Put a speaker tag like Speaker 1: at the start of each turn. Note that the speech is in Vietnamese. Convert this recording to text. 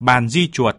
Speaker 1: bàn di chuột.